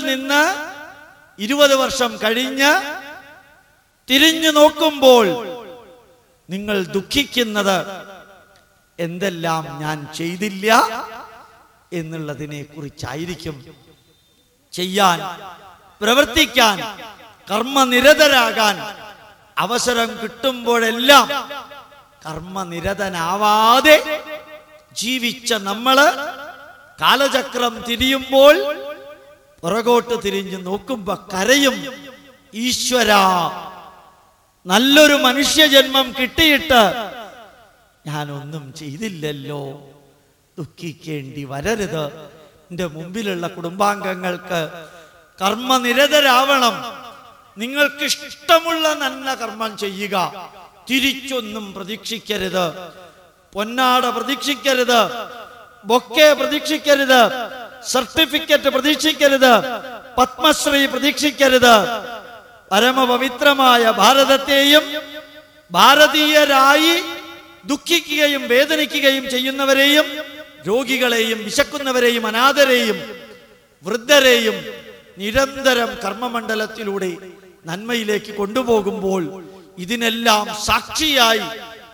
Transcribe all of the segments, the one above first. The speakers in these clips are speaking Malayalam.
നിന്ന് ഇരുപത് വർഷം കഴിഞ്ഞ് തിരിഞ്ഞു നോക്കുമ്പോൾ നിങ്ങൾ ദുഃഖിക്കുന്നത് എന്തെല്ലാം ഞാൻ ചെയ്തില്ല എന്നുള്ളതിനെ കുറിച്ചായിരിക്കും. ചെയ്യാൻ പ്രവർത്തിക്കാൻ കർമ്മനിരതരാകാൻ അവസരം കിട്ടുമ്പോഴെല്ലാം കർമ്മനിരതനാവാതെ ജീവിച്ച നമ്മൾ കാലചക്രം തിരിയുമ്പോൾ പുറകോട്ട് തിരിഞ്ഞു നോക്കുമ്പോ കരയും ഈശ്വര നല്ലൊരു മനുഷ്യജന്മം കിട്ടിയിട്ട് ഞാനൊന്നും ചെയ്തില്ലല്ലോ. ദുഃഖിക്കേണ്ടി വരരുത്. എന്റെ മുമ്പിലുള്ള കുടുംബാംഗങ്ങൾക്ക് കർമ്മനിരതരാവണം. നിങ്ങൾക്ക് ഇഷ്ടമുള്ള നന്മ കർമ്മം ചെയ്യുക. തിരിച്ചൊന്നും പ്രതീക്ഷിക്കരുത്. പൊന്നാട പ്രതീക്ഷിക്കരുത്. ബൊക്കെ പ്രതീക്ഷിക്കരുത്. സർട്ടിഫിക്കറ്റ് പ്രതീക്ഷിക്കരുത്. പത്മശ്രീ പ്രതീക്ഷിക്കരുത്. പരമപവിത്രമായ ഭാരതത്തെയും ഭാരതീയരായി ദുഃഖിക്കുകയും വേദനിക്കുകയും ചെയ്യുന്നവരെയും രോഗികളെയും വിശക്കുന്നവരെയും അനാഥരെയും വൃദ്ധരെയും നിരന്തരം കർമ്മമണ്ഡലത്തിലൂടെ നന്മയിലേക്ക് കൊണ്ടുപോകുമ്പോൾ ഇതിനെല്ലാം സാക്ഷിയായി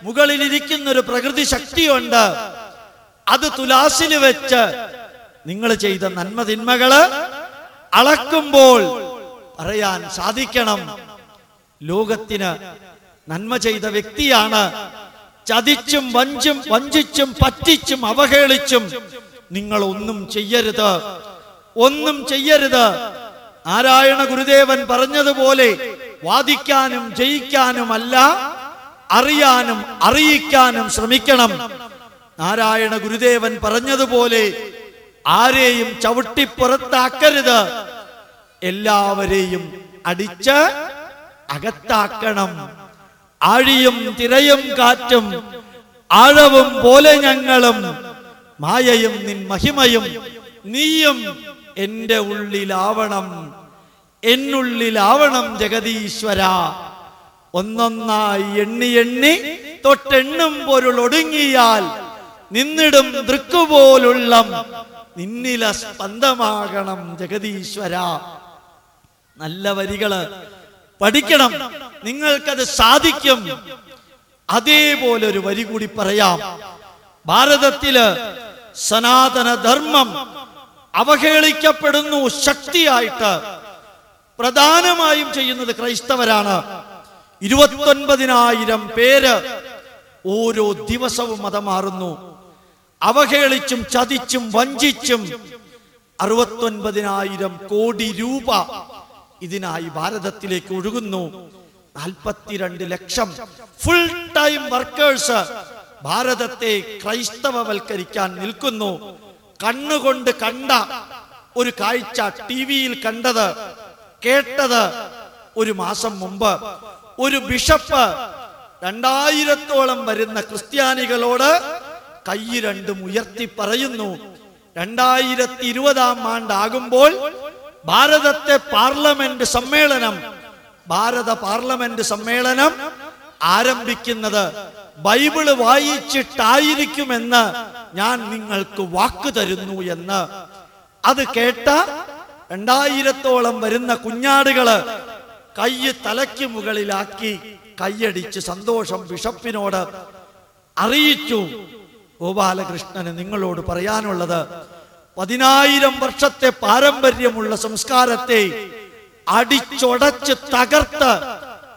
മുകളിലിരിക്കുന്ന ഒരു പ്രകൃതി ശക്തിയുണ്ട് അത് തുലാസിൽ വെച്ച് നിങ്ങൾ ചെയ്ത നന്മ തിന്മകൾ അളക്കുമ്പോൾ പറയാൻ സാധിക്കണം. ലോകത്തിന് നന്മ ചെയ്ത വ്യക്തിയാണ്. ചതിച്ചും വഞ്ചും വഞ്ചിച്ചും പറ്റിച്ചും അവഹേളിച്ചും നിങ്ങൾ ഒന്നും ചെയ്യരുത്. ഒന്നും ചെയ്യരുത്. നാരായണ ഗുരുദേവൻ പറഞ്ഞതുപോലെ വാദിക്കാനും ജയിക്കാനും അല്ല അറിയാനും അറിയിക്കാനും ശ്രമിക്കണം. നാരായണ ഗുരുദേവൻ പറഞ്ഞതുപോലെ ആരെയും ചവിട്ടി പുറത്താക്കരുത്. എല്ലാവരെയും അടിച്ച് അകത്താക്കണം. ആഴിയും തിരയും കാറ്റും ആഴവും പോലെ ഞങ്ങളും മായയും നിൻ മഹിമയും നീയും എന്റെ ഉള്ളിലാവണം. എന്നുള്ളിലാവണം ജഗതീശ്വര ഒന്നൊന്നായി എണ്ണി എണ്ണി തൊട്ടെണ്ണും പൊരുൾ ഒടുങ്ങിയാൽ നിന്നിടും ദൃക്കുപോലുള്ള നിന്നില സ്പന്ദമാകണം ജഗതീശ്വര നല്ല വരികൾ പഠിക്കണം. നിങ്ങൾക്കത് സാധിക്കും. അതേപോലെ ഒരു വരി കൂടി പറയാം. ഭാരതത്തിൽ സനാതന ധർമ്മം അവഹേളിക്കപ്പെടുന്നു ശക്തിയായിട്ട്. പ്രധാനമായും ചെയ്യുന്നത് ക്രൈസ്തവരാണ്. ഇരുപത്തൊൻപതിനായിരം പേര് ഓരോ ദിവസവും മതം മാറുന്നു. അവഹേളിച്ചും ചതിച്ചും വഞ്ചിച്ചും അറുപത്തൊൻപതിനായിരം കോടി രൂപ ഇതിനായി ഭാരതത്തിലേക്ക് ഒഴുകുന്നു. നാൽപ്പത്തിരണ്ട് ലക്ഷം ഫുൾ ടൈം വർക്കേഴ്സ് ഭാരതത്തെ ക്രൈസ്തവവൽക്കരിക്കാൻ നിൽക്കുന്നു. കണ്ണുകൊണ്ട് കണ്ട ഒരു കാഴ്ച ടി വിയിൽ കണ്ടത് കേട്ടത് ഒരു മാസം മുമ്പ്. ഒരു ബിഷപ്പ് രണ്ടായിരത്തോളം വരുന്ന ക്രിസ്ത്യാനികളോട് കൈ രണ്ടും ഉയർത്തി പറയുന്നു. രണ്ടായിരത്തി ഇരുപതാം ആണ്ടാകുമ്പോൾ ഭാരതത്തെ പാർലമെന്റ് സമ്മേളനം ഭാരത പാർലമെന്റ് സമ്മേളനം ആരംഭിക്കുന്നത് ബൈബിൾ വായിച്ചിട്ടായിരിക്കുമെന്ന് ഞാൻ നിങ്ങൾക്ക് വാക്ക് തരുന്നു എന്ന്. അത് കേട്ട രണ്ടായിരത്തോളം വരുന്ന കുഞ്ഞാടുകൾ കൈ തലയ്ക്ക് മുകളിലാക്കി കൈയടിച്ച് സന്തോഷം ബിഷപ്പിനോട് അറിയിച്ചു. ഗോപാലകൃഷ്ണന് നിങ്ങളോട് പറയാനുള്ളത് പതിനായിരം വർഷത്തെ പാരമ്പര്യമുള്ള സംസ്കാരത്തെ അടിച്ചൊടച്ച് തകർത്ത്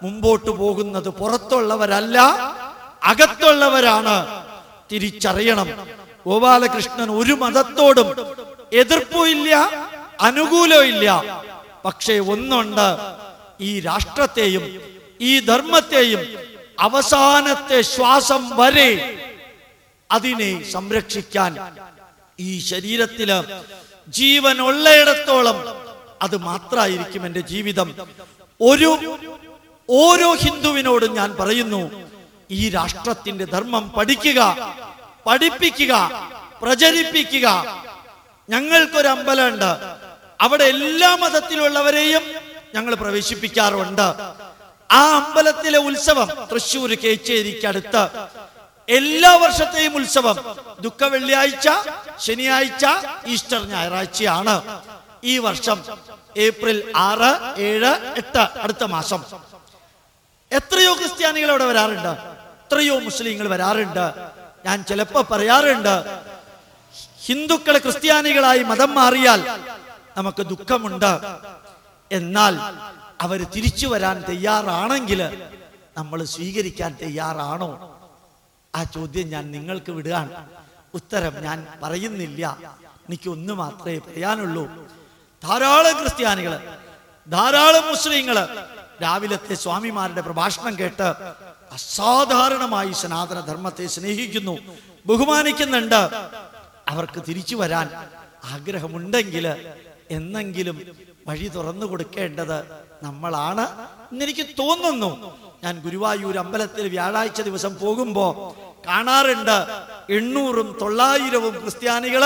മുമ്പോട്ട് പോകുന്നത് പുറത്തുള്ളവരല്ല അകത്തുള്ളവരാണ്. തിരിച്ചറിയണം. ഗോപാലകൃഷ്ണൻ ഒരു മതത്തോടും എതിർപ്പുമില്ല അനുകൂലവും ഇല്ല. പക്ഷേ ഒന്നുണ്ട് ഈ രാഷ്ട്രത്തെയും ഈ ധർമ്മത്തെയും അവസാനത്തെ ശ്വാസം വരെ അതിനെ സംരക്ഷിക്കാൻ ഈ ശരീരത്തിൽ ജീവൻ ഉള്ളയിടത്തോളം അത് മാത്രമായിരിക്കും എന്റെ ജീവിതം. ഒരു ഓരോ ഹിന്ദുവിനോടും ഞാൻ പറയുന്നു ഈ രാഷ്ട്രത്തിന്റെ ധർമ്മം പഠിക്കുക പഠിപ്പിക്കുക പ്രചരിപ്പിക്കുക. ഞങ്ങൾക്കൊരു അമ്പലമുണ്ട് അവിടെ എല്ലാ മതത്തിലുള്ളവരെയും ഞങ്ങൾ പ്രവേശിപ്പിക്കാറുണ്ട്. ആ അമ്പലത്തിലെ ഉത്സവം തൃശ്ശൂർ കേച്ചേരിക്കടുത്ത് എല്ലാ വർഷത്തെയും ഉത്സവം. ദുഃഖ വെള്ളിയാഴ്ച ശനിയാഴ്ച ഈസ്റ്റർ ഞായറാഴ്ചയാണ്. ഈ വർഷം ഏപ്രിൽ ആറ് ഏഴ് എട്ട് അടുത്ത മാസം. എത്രയോ ക്രിസ്ത്യാനികൾ അവിടെ വരാറുണ്ട്. എത്രയോ മുസ്ലിങ്ങൾ വരാറുണ്ട്. ഞാൻ ചിലപ്പോ പറയാറുണ്ട് ഹിന്ദുക്കൾ ക്രിസ്ത്യാനികളായി മതം മാറിയാൽ നമുക്ക് ദുഃഖമുണ്ട്. എന്നാൽ അവർ തിരിച്ചു വരാൻ തയ്യാറാണെങ്കിൽ നമ്മൾ സ്വീകരിക്കാൻ തയ്യാറാണോ? ആ ചോദ്യം ഞാൻ നിങ്ങൾക്ക് വിടുകയാണ്. ഉത്തരം ഞാൻ പറയുന്നില്ല. എനിക്ക് ഒന്ന് മാത്രമേ പറയാനുള്ളൂ. ധാരാളം ക്രിസ്ത്യാനികൾ ധാരാളം മുസ്ലിങ്ങൾ രാവിലത്തെ സ്വാമിമാരുടെ പ്രഭാഷണം കേട്ട് അസാധാരണമായി സനാതന ധർമ്മത്തെ സ്നേഹിക്കുന്നു ബഹുമാനിക്കുന്നുണ്ട്. അവർക്ക് തിരിച്ചു വരാൻ ആഗ്രഹമുണ്ടെങ്കിൽ എന്നെങ്കിലും വഴി തുറന്നു കൊടുക്കേണ്ടത് നമ്മളാണ് എന്നെനിക്ക് തോന്നുന്നു. ഞാൻ ഗുരുവായൂർ അമ്പലത്തിൽ വ്യാഴാഴ്ച ദിവസം പോകുമ്പോ കാണാറുണ്ട് എണ്ണൂറും തൊള്ളായിരവും ക്രിസ്ത്യാനികൾ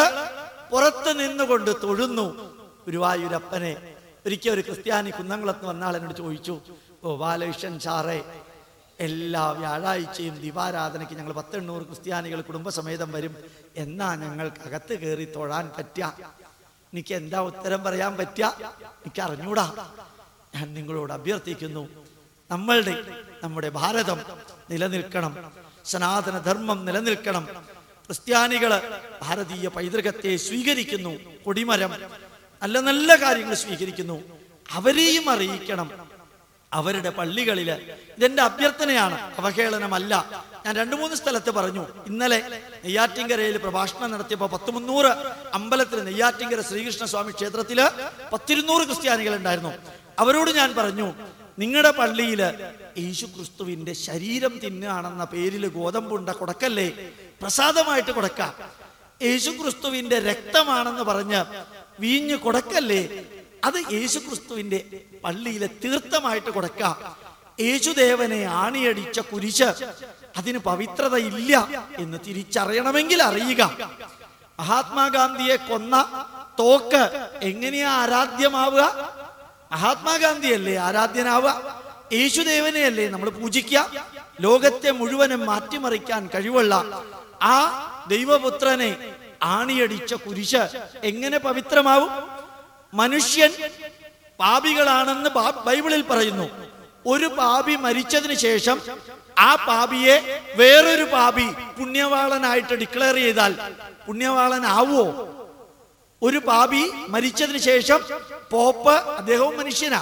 പുറത്ത് നിന്നുകൊണ്ട് തൊഴുന്നു. ഗുരുവായൂരപ്പനെ. ഒരിക്കൽ ഒരു ക്രിസ്ത്യാനി കുന്നംകുളത്ത് വന്ന എന്നോട് ചോദിച്ചു ഓ ബാലകൃഷ്ണൻ സാറേ എല്ലാ വ്യാഴാഴ്ചയും ദീപാരാധനയ്ക്ക് ഞങ്ങൾ പത്തെണ്ണൂറ് ക്രിസ്ത്യാനികൾ കുടുംബസമേതം വരും. എന്നാ ഞങ്ങൾക്ക് അകത്ത് കയറി തൊഴാൻ പറ്റുക എനിക്ക് എന്താ ഉത്തരം പറയാൻ പറ്റുക എനിക്ക് അറിഞ്ഞൂടാ? ഞാൻ നിങ്ങളോട് അഭ്യർത്ഥിക്കുന്നു നമ്മളുടെ നമ്മുടെ ഭാരതം നിലനിൽക്കണം. സനാതന ധർമ്മം നിലനിൽക്കണം. ക്രിസ്ത്യാനികൾ ഭാരതീയ പൈതൃകത്തെ സ്വീകരിക്കുന്നു. കൊടിമരം നല്ല നല്ല കാര്യങ്ങൾ സ്വീകരിക്കുന്നു. അവരെയും അറിയിക്കണം. അവരുടെ പള്ളികളിൽ ഇതെന്റെ അഭ്യർത്ഥനയാണ്. അവഹേളനമല്ല. ഞാൻ രണ്ടു മൂന്ന് സ്ഥലത്ത് പറഞ്ഞു. ഇന്നലെ നെയ്യാറ്റിങ്കരയിൽ പ്രഭാഷണം നടത്തിയപ്പോൾ പത്ത് മുന്നൂറ് അമ്പലത്തിൽ നെയ്യാറ്റിങ്കര ശ്രീകൃഷ്ണ സ്വാമി ക്ഷേത്രത്തിൽ പത്തിരുന്നൂറ് ക്രിസ്ത്യാനികൾ ഉണ്ടായിരുന്നു. അവരോട് ഞാൻ പറഞ്ഞു നിങ്ങളുടെ പള്ളിയിൽ യേശു ക്രിസ്തുവിന്റെ ശരീരം തിന്നുകയാണെന്ന പേരിൽ ഗോതമ്പുണ്ട കൊടുക്കല്ലേ? പ്രസാദമായിട്ട് കൊടുക്ക. യേശു ക്രിസ്തുവിന്റെ രക്തമാണെന്ന് പറഞ്ഞ് വീഞ്ഞ് കൊടുക്കല്ലേ? അത് യേശു ക്രിസ്തുവിന്റെ പള്ളിയിലെ തീർത്ഥമായിട്ട് കൊടുക്കാം. യേശുദേവനെ ആണിയടിച്ച കുരിശ് അതിന് പവിത്രത ഇല്ല എന്ന് തിരിച്ചറിയണമെങ്കിൽ അറിയുക. മഹാത്മാഗാന്ധിയെ കൊന്ന തോക്ക് എങ്ങനെയാ ആരാധ്യമാവുക? മഹാത്മാഗാന്ധിയല്ലേ ആരാധ്യനാവുക? യേശുദേവനെയല്ലേ നമ്മൾ പൂജിക്കുക? ലോകത്തെ മുഴുവനും മാറ്റിമറിക്കാൻ കഴിവുള്ള ആ ദൈവപുത്രനെ ആണിയടിച്ച കുരിശ് എങ്ങനെ പവിത്രമാവും? മനുഷ്യൻ പാപികളാണെന്ന് ബൈബിളിൽ പറയുന്നു. ഒരു പാപി മരിച്ചതിന് ശേഷം ആ പാപിയെ വേറൊരു പാപി പുണ്യവാളനായിട്ട് ഡിക്ലെയർ ചെയ്താൽ പുണ്യവാളനാവോ ഒരു പാപി മരിച്ചതിന് ശേഷം പോപ്പ് അദ്ദേഹവും മനുഷ്യനാ.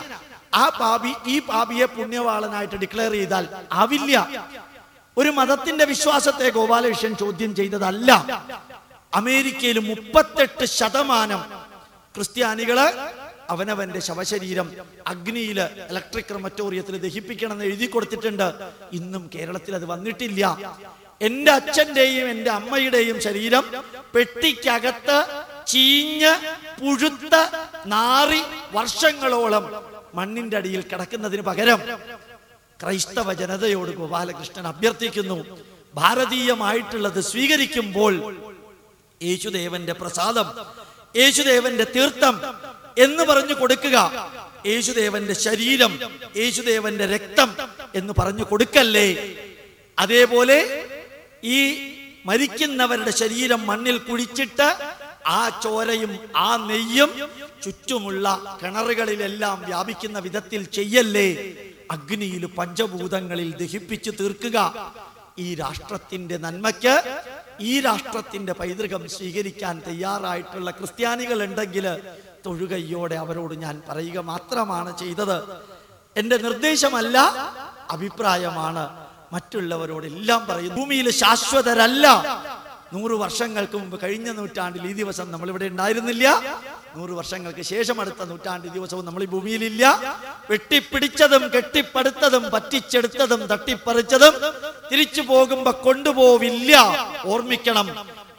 ആ പാപി ഈ പാപിയെ പുണ്യവാളനായിട്ട് ഡിക്ലെയർ ചെയ്താൽ ആവില്ല. ഒരു മതത്തിന്റെ വിശ്വാസത്തെ ഗോപാലകൃഷ്ണൻ ചോദ്യം ചെയ്തതല്ല. അമേരിക്കയിൽ മുപ്പത്തെട്ട് ശതമാനം ക്രിസ്ത്യാനികൾ അവനവന്റെ ശവശരീരം അഗ്നിയിൽ ഇലക്ട്രിക് ക്രമറ്റോറിയത്തിൽ ദഹിപ്പിക്കണം എന്ന് എഴുതി കൊടുത്തിട്ടുണ്ട്. ഇന്നും കേരളത്തിൽ അത് വന്നിട്ടില്ല. എന്റെ അച്ഛന്റെയും എന്റെ അമ്മയുടെയും ശരീരം പെട്ടിക്കകത്ത് ചീഞ്ഞ് പുഴുത്ത നാറി വർഷങ്ങളോളം മണ്ണിന്റെ അടിയിൽ കിടക്കുന്നതിന് പകരം ക്രൈസ്തവ ജനതയോട് ഗോപാലകൃഷ്ണൻ അഭ്യർത്ഥിക്കുന്നു ഭാരതീയമായിട്ടുള്ളത് സ്വീകരിക്കുമ്പോൾ യേശുദേവന്റെ പ്രസാദം യേശുദേവന്റെ തീർത്ഥം എന്ന് പറഞ്ഞു കൊടുക്കുക. യേശുദേവന്റെ ശരീരം യേശുദേവന്റെ രക്തം എന്ന് പറഞ്ഞു കൊടുക്കല്ലേ? അതേപോലെ ഈ മരിക്കുന്നവരുടെ ശരീരം മണ്ണിൽ കുഴിച്ചിട്ട് ആ ചോരയും ആ നെയ്യും ചുറ്റുമുള്ള കിണറുകളിലെല്ലാം വ്യാപിക്കുന്ന വിധത്തിൽ ചെയ്യല്ലേ? അഗ്നിയിൽ പഞ്ചഭൂതങ്ങളിൽ ദഹിപ്പിച്ചു തീർക്കുക. ഈ രാഷ്ട്രത്തിന്റെ നന്മയ്ക്ക് ഈ രാഷ്ട്രത്തിന്റെ പൈതൃകം സ്വീകരിക്കാൻ തയ്യാറായിട്ടുള്ള ക്രിസ്ത്യാനികൾ ഉണ്ടെങ്കിൽ തൊഴുകയ്യോടെ അവരോട് ഞാൻ പറയുക മാത്രമാണ് ചെയ്തത്. എന്റെ നിർദ്ദേശമല്ല അഭിപ്രായമാണ്. മറ്റുള്ളവരോട് എല്ലാം പറയുന്നു. ഭൂമിയിൽ ശാശ്വതരല്ല. നൂറ് വർഷങ്ങൾക്ക് മുമ്പ് കഴിഞ്ഞ നൂറ്റാണ്ടിൽ ഈ ദിവസം നമ്മൾ ഇവിടെ ഉണ്ടായിരുന്നില്ല. നൂറ് വർഷങ്ങൾക്ക് ശേഷം അടുത്ത നൂറ്റാണ്ട് ദിവസവും നമ്മൾ ഈ ഭൂമിയിലില്ല. വെട്ടിപ്പിടിച്ചതും കെട്ടിപ്പടുത്തതും പറ്റിച്ചെടുത്തതും തട്ടിപ്പറിച്ചതും തിരിച്ചു പോകുമ്പോ കൊണ്ടുപോവില്ല. ഓർമ്മിക്കണം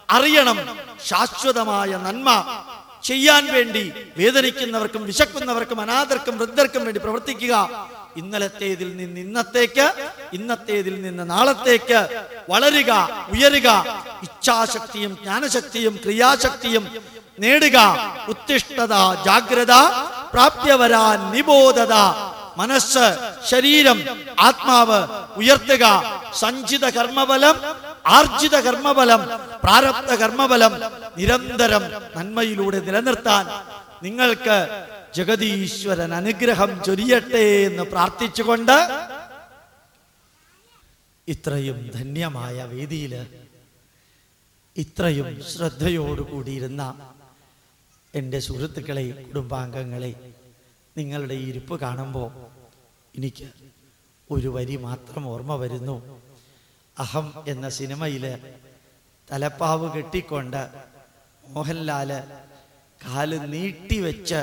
അറിയണം. ശാശ്വതമായ നന്മ ചെയ്യാൻ വേണ്ടി വേദനിക്കുന്നവർക്കും വിശക്കുന്നവർക്കും അനാഥർക്കും വൃദ്ധർക്കും വേണ്ടി പ്രവർത്തിക്കുക. ഇന്നലത്തേതിൽ നിന്ന് ഇന്നത്തേക്ക് ഇന്നത്തേതിൽ നിന്ന് നാളത്തേക്ക് വളരുക ഉയരുക. ഇച്ഛാശക്തിയും ജ്ഞാനശക്തിയും ക്രിയാശക്തിയും നേടുക. ഉത്തിഷ്ഠത ജാഗ്രത പ്രാപ്യവരാ നിബോധത. മനസ്സ് ശരീരം ആത്മാവ് ഉയർത്തുക. സഞ്ചിത കർമ്മബലം ആർജിത കർമ്മബലം പ്രാരബ്ധ കർമ്മബലം നിരന്തരം നന്മയിലൂടെ നിലനിർത്താൻ നിങ്ങൾക്ക് ജഗതീശ്വരൻ അനുഗ്രഹം ചൊരിയട്ടെ എന്ന് പ്രാർത്ഥിച്ചുകൊണ്ട് ഇത്രയും ധന്യമായ വേദിയിൽ ഇത്രയും ശ്രദ്ധയോടുകൂടിയിരുന്ന എന്റെ സുഹൃത്തുക്കളെ കുടുംബാംഗങ്ങളെ നിങ്ങളുടെ ഈ ഇരിപ്പ് കാണുമ്പോൾ എനിക്ക് ഒരു വരി മാത്രം ഓർമ്മ വരുന്നു. അഹം എന്ന സിനിമയിൽ തലപ്പാവ് കെട്ടിക്കൊണ്ട് മോഹൻലാൽ കാൽ നീട്ടിവെച്ച്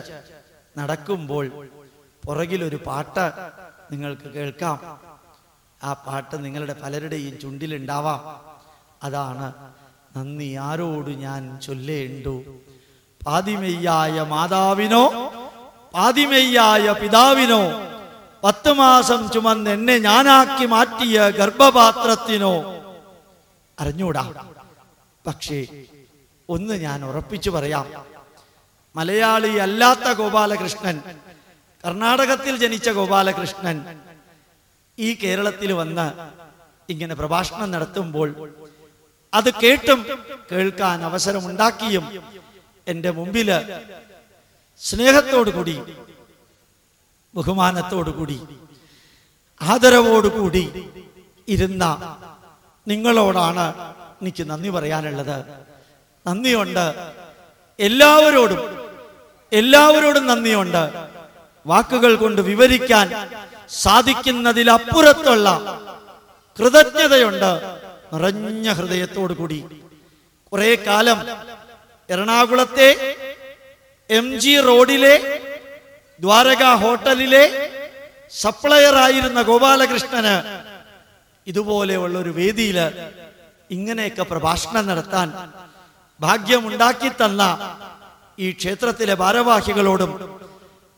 നടക്കുമ്പോൾ പുറകിലൊരു പാട്ട് നിങ്ങൾക്ക് കേൾക്കാം. ആ പാട്ട് നിങ്ങളുടെ പലരുടെയും ചുണ്ടിലുണ്ടാവാം. അതാണ് നന്ദി ആരോട് ഞാൻ ചൊല്ലേണ്ടു. പാതിമെയ്യായ മാതാവിനോ പാതിമെയ്യായ പിതാവിനോ പത്ത് മാസം ചുമന്ന് എന്നെ ഞാനാക്കി മാറ്റിയ ഗർഭപാത്രത്തിനോ. അറിഞ്ഞൂടാ? പക്ഷേ ഒന്ന് ഞാൻ ഉറപ്പിച്ചു പറയാം. മലയാളി അല്ലാത്ത ഗോപാലകൃഷ്ണൻ കർണാടകത്തിൽ ജനിച്ച ഗോപാലകൃഷ്ണൻ ഈ കേരളത്തിൽ വന്ന് ഇങ്ങനെ പ്രഭാഷണം നടത്തുമ്പോൾ അത് കേട്ടും കേൾക്കാൻ അവസരമുണ്ടാക്കിയും എന്റെ മുമ്പിൽ സ്നേഹത്തോടുകൂടി ബഹുമാനത്തോടുകൂടി ആദരവോടുകൂടി ഇരുന്ന നിങ്ങളോടാണ് എനിക്ക് നന്ദി പറയാനുള്ളത്. നന്ദിയുണ്ട്. എല്ലാവരോടും എല്ലാവരോടും നന്ദിയുണ്ട്. വാക്കുകൾ കൊണ്ട് വിവരിക്കാൻ സാധിക്കുന്നതിലപ്പുറത്തുള്ള കൃതജ്ഞതയുണ്ട് നിറഞ്ഞ ഹൃദയത്തോടു കൂടി കുറെ കാലം എറണാകുളത്തെ എം ജി റോഡിലെ ദ്വാരക ഹോട്ടലിലെ സപ്ലയർ ആയിരുന്ന ഗോപാലകൃഷ്ണന് ഇതുപോലെയുള്ള ഒരു വേദിയിൽ ഇങ്ങനെയൊക്കെ പ്രഭാഷണം നടത്താൻ ഭാഗ്യമുണ്ടാക്കി തന്ന ഈ ക്ഷേത്രത്തിലെ ഭാരവാഹികളോടും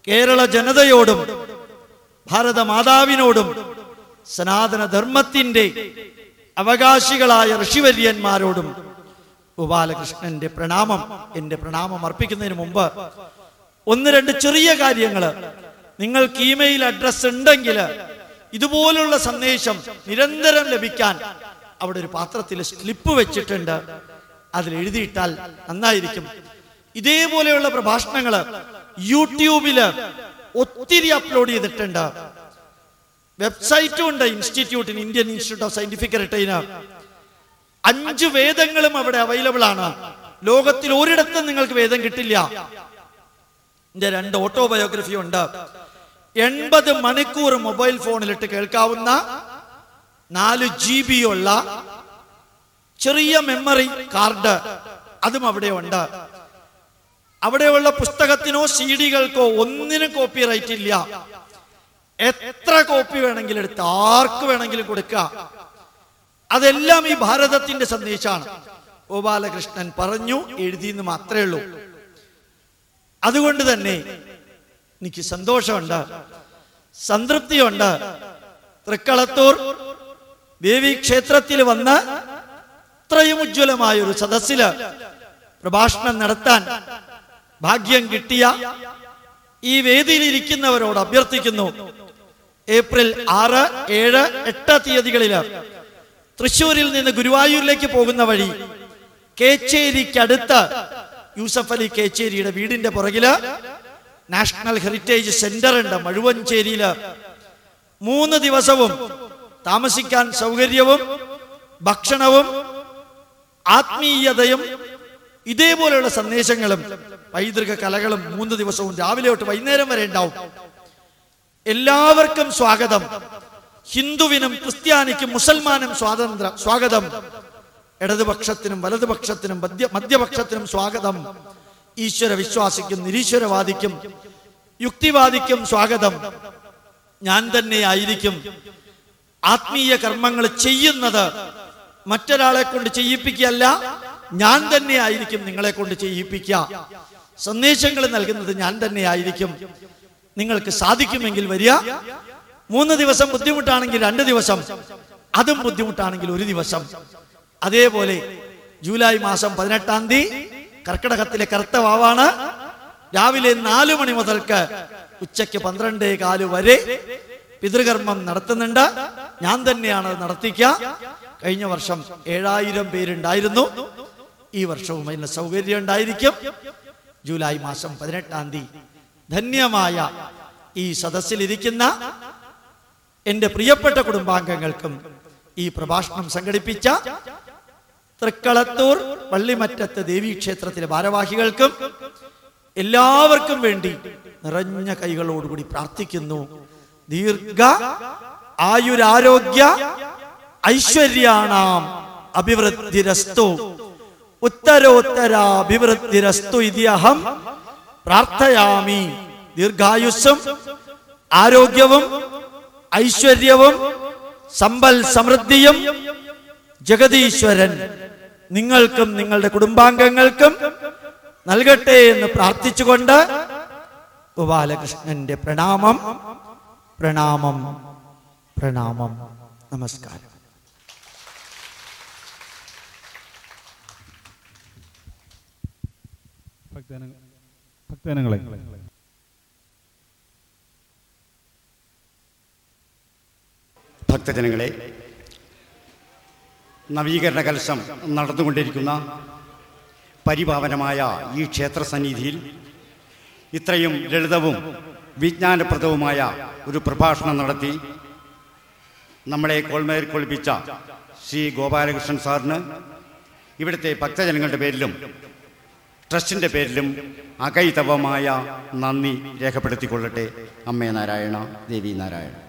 കേരള ജനതയോടും ഭാരത മാതാവിനോടും സനാതന ധർമ്മത്തിന്റെ അവകാശികളായ ഋഷിവര്യന്മാരോടും ഗോപാലകൃഷ്ണന്റെ പ്രണാമം എന്റെ പ്രണാമം അർപ്പിക്കുന്നതിന് മുമ്പ് ഒന്ന് രണ്ട് ചെറിയ കാര്യങ്ങൾ നിങ്ങൾക്ക് ഇമെയിൽ അഡ്രസ് ഉണ്ടെങ്കിൽ ഇതുപോലുള്ള സന്ദേശം നിരന്തരം ലഭിക്കാൻ അവിടെ ഒരു പാത്രത്തിൽ സ്ലിപ്പ് വെച്ചിട്ടുണ്ട്. അതിൽ എഴുതിയിട്ടാൽ നന്നായിരിക്കും. ഇതേപോലെയുള്ള പ്രഭാഷണങ്ങൾ യൂട്യൂബിൽ ഒത്തിരി അപ്ലോഡ് ചെയ്തിട്ടുണ്ട്. വെബ്സൈറ്റും ഉണ്ട് ഇൻസ്റ്റിറ്റ്യൂട്ടിന് ഇന്ത്യൻ ഇൻസ്റ്റിറ്റ്യൂട്ട് ഓഫ് സയന്റിഫിക് റിട്ടൈന് അഞ്ച് വേദങ്ങളും അവിടെ അവൈലബിൾ ആണ്. ലോകത്തിൽ ഒരിടത്തും നിങ്ങൾക്ക് വേദം കിട്ടില്ല. എന്റെ രണ്ട് ഓട്ടോബയോഗ്രഫി ഉണ്ട്. എൺപത് മണിക്കൂർ മൊബൈൽ ഫോണിലിട്ട് കേൾക്കാവുന്ന നാല് ജി ബി ഉള്ള ചെറിയ മെമ്മറി കാർഡ് അതും അവിടെ ഉണ്ട്. അവിടെയുള്ള പുസ്തകത്തിനോ സി ഡികൾക്കോ ഒന്നിനും കോപ്പി റൈറ്റ് ഇല്ല. എത്ര കോപ്പി വേണമെങ്കിലും എടുത്ത് ആർക്ക് വേണമെങ്കിലും കൊടുക്കുക. അതെല്ലാം ഈ ഭാരതത്തിന്റെ സന്ദേശമാണ്. ഗോപാലകൃഷ്ണൻ പറഞ്ഞു എഴുതി എഴുതിയെന്ന് മാത്രമേ ഉള്ളൂ. അതുകൊണ്ട് തന്നെ എനിക്ക് സന്തോഷമുണ്ട് സംതൃപ്തിയുണ്ട്. തൃക്കളത്തൂർ ദേവി ക്ഷേത്രത്തിൽ വന്ന് ഇത്രയും ഉജ്ജ്വലമായ ഒരു സദസ്സിൽ പ്രഭാഷണം നടത്താൻ ഭാഗ്യം കിട്ടിയ ഈ വേദിയിൽ ഇരിക്കുന്നവരോട് അഭ്യർത്ഥിക്കുന്നു. ഏപ്രിൽ ആറ് ഏഴ് എട്ട് തീയതികളിൽ തൃശൂരിൽ നിന്ന് ഗുരുവായൂരിലേക്ക് പോകുന്ന വഴി കേച്ചേരിക്കടുത്ത് യൂസഫ് അലി കേച്ചേരിയുടെ വീടിന്റെ പുറകിൽ നാഷണൽ ഹെറിറ്റേജ് സെന്റർ ഉണ്ട്. മഴുവഞ്ചേരിയിൽ മൂന്ന് ദിവസവും താമസിക്കാൻ സൗകര്യവും ഭക്ഷണവും ആത്മീയതയും ഇതേപോലെയുള്ള സന്ദേശങ്ങളും പൈതൃക കലകളും മൂന്ന് ദിവസവും രാവിലെ തൊട്ട് വൈകുന്നേരം വരെ ഉണ്ടാവും. എല്ലാവർക്കും സ്വാഗതം. ഹിന്ദുവിനും ക്രിസ്ത്യാനിക്കും മുസൽമാനും സ്വാതന്ത്ര്യ സ്വാഗതം. ഇടതുപക്ഷത്തിനും വലതുപക്ഷത്തിനും മധ്യ മധ്യപക്ഷത്തിനും സ്വാഗതം. ഈശ്വര വിശ്വാസിക്കും നിരീശ്വരവാദിക്കും യുക്തിവാദിക്കും സ്വാഗതം. ഞാൻ തന്നെ ആയിരിക്കും. ആത്മീയ കർമ്മങ്ങൾ ചെയ്യുന്നത് മറ്റൊരാളെ കൊണ്ട് ചെയ്യിപ്പിക്കുകയല്ല ഞാൻ തന്നെ ആയിരിക്കും നിങ്ങളെ കൊണ്ട് ചെയ്യിപ്പിക്കുക. സന്ദേശങ്ങൾ നൽകുന്നത് ഞാൻ തന്നെ ആയിരിക്കും നിങ്ങൾക്ക് സാധിക്കുമെങ്കിൽ വരിക. മൂന്ന് ദിവസം ബുദ്ധിമുട്ടാണെങ്കിൽ രണ്ട് ദിവസം. അതും ബുദ്ധിമുട്ടാണെങ്കിൽ ഒരു ദിവസം. അതേപോലെ ജൂലൈ മാസം പതിനെട്ടാം തീയതി കർക്കിടകത്തിലെ കറുത്ത വാവാണ്. രാവിലെ നാലു മണി മുതൽക്ക് ഉച്ചയ്ക്ക് പന്ത്രണ്ടേ കാൽ വരെ പിതൃകർമ്മം നടത്തുന്നുണ്ട്. ഞാൻ തന്നെയാണ് നടത്തിക്ക കഴിഞ്ഞ വർഷം ഏഴായിരം പേരുണ്ടായിരുന്നു. ഈ വർഷവും അതിന് സൗകര്യം ഉണ്ടായിരിക്കും. ജൂലൈ മാസം പതിനെട്ടാം തീയതി ധന്യമായ ഈ സദസ്സിലിരിക്കുന്ന എന്റെ പ്രിയപ്പെട്ട കുടുംബാംഗങ്ങൾക്കും ഈ പ്രഭാഷണം സംഘടിപ്പിച്ച തൃക്കളത്തൂർ പള്ളിമറ്റത്ത് ദേവീക്ഷേത്രത്തിലെ ഭാരവാഹികൾക്കും എല്ലാവർക്കും വേണ്ടി നിറഞ്ഞ കൈകളോടുകൂടി പ്രാർത്ഥിക്കുന്നു. ദീർഘ ആയുരാരോഗ്യ ഐശ്വര്യാണാം. അഭിവൃദ്ധിരസ്തു. ഉത്തരോത്തരാഭിവൃദ്ധിരസ്തു അഹം പ്രാർത്ഥയാമി. ദീർഘായുസ്സും ആരോഗ്യവും ഐശ്വര്യവും സമ്പൽ സമൃദ്ധിയും ജഗതീശ്വരൻ നിങ്ങൾക്കും നിങ്ങളുടെ കുടുംബാംഗങ്ങൾക്കും നൽകട്ടെ എന്ന് പ്രാർത്ഥിച്ചുകൊണ്ട് ഗോപാലകൃഷ്ണന്റെ പ്രണാമം പ്രണാമം പ്രണാമം. നമസ്കാരം. ഭക്തജന ഭക്തജനങ്ങളെ. ഭക്തജനങ്ങളെ നവീകരണ കലശം നടന്നുകൊണ്ടിരിക്കുന്ന പരിപാവനമായ ഈ ക്ഷേത്ര സന്നിധിയിൽ ഇത്രയും ലളിതവും വിജ്ഞാനപ്രദവുമായ ഒരു പ്രഭാഷണം നടത്തി നമ്മളെ കോൾമേർ കൊളിപ്പിച്ച ശ്രീ ഗോപാലകൃഷ്ണൻ സാറിന് ഇവിടുത്തെ ഭക്തജനങ്ങളുടെ പേരിലും ട്രസ്റ്റിന്റെ പേരിലും അകൈതവമായ നന്ദി രേഖപ്പെടുത്തിക്കൊള്ളട്ടെ. അമ്മേ നാരായണ ദേവി നാരായണ.